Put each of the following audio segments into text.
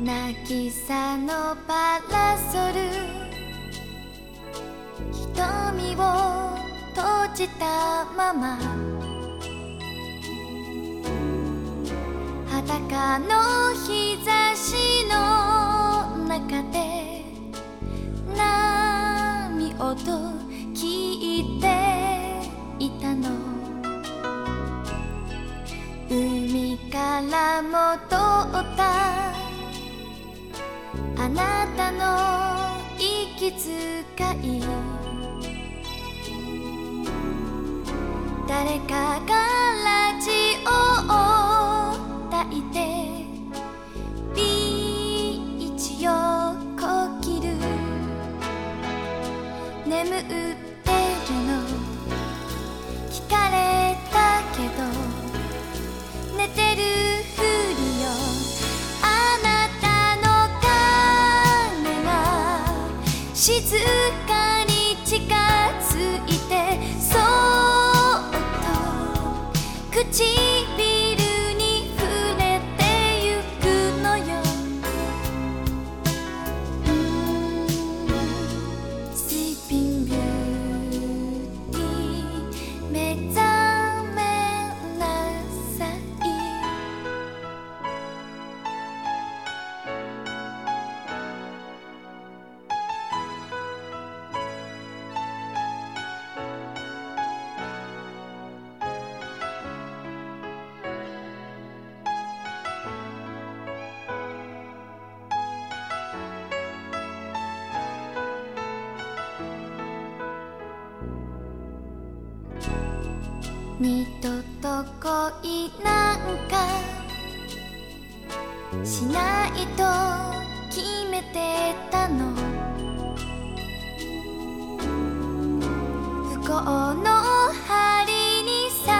渚のパラソル。瞳を閉じたまま。裸の日差しの中で波音聞いてあなたの息遣い誰かがラジオを焚いてビーチをこきる。眠ってるの。聞かれたけど寝てる近づいてそっと口二度と恋なんかしないと決めてたの。不幸の針に刺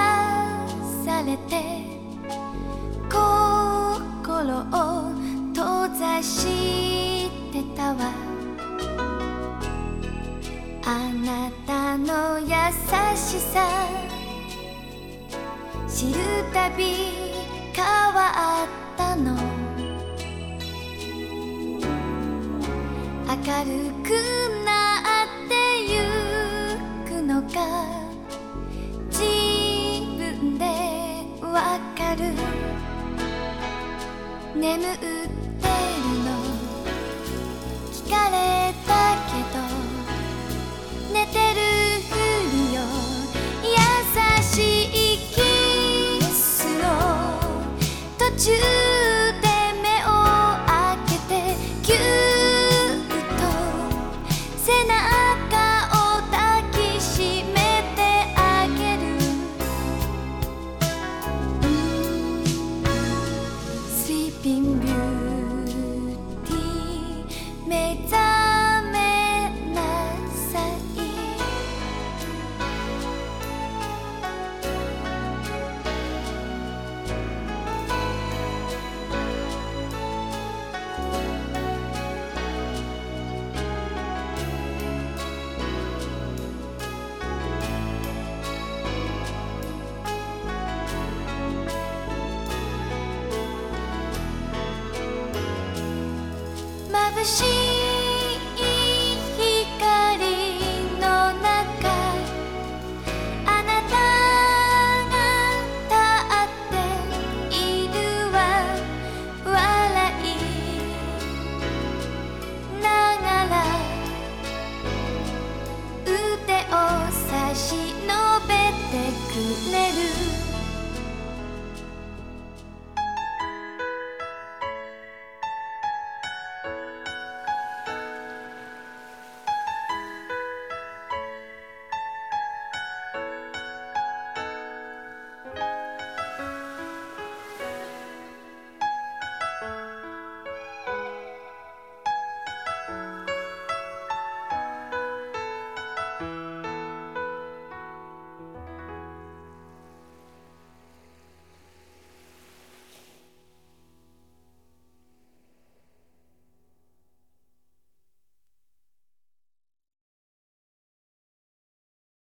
されて心を閉ざしてたわ。あなたの優しさ知るたび変わったの。明るくなってゆくのが自分でわかる。眠ってるの she